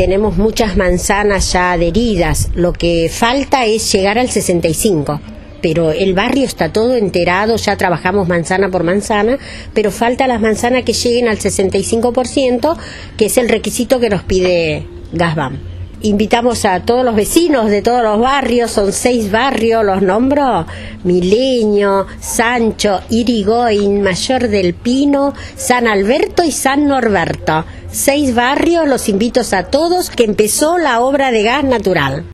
tenemos muchas manzanas ya adheridas. Lo que falta es llegar al 65 pero el barrio está todo enterado, ya trabajamos manzana por manzana, pero falta las manzanas que lleguen al 65%, que es el requisito que nos pide Gasbam. Invitamos a todos los vecinos de todos los barrios, son seis barrios, los nombro, Milenio, Sancho, Irigoyen, Mayor del Pino, San Alberto y San Norberto. Seis barrios, los invito a todos, que empezó la obra de gas natural.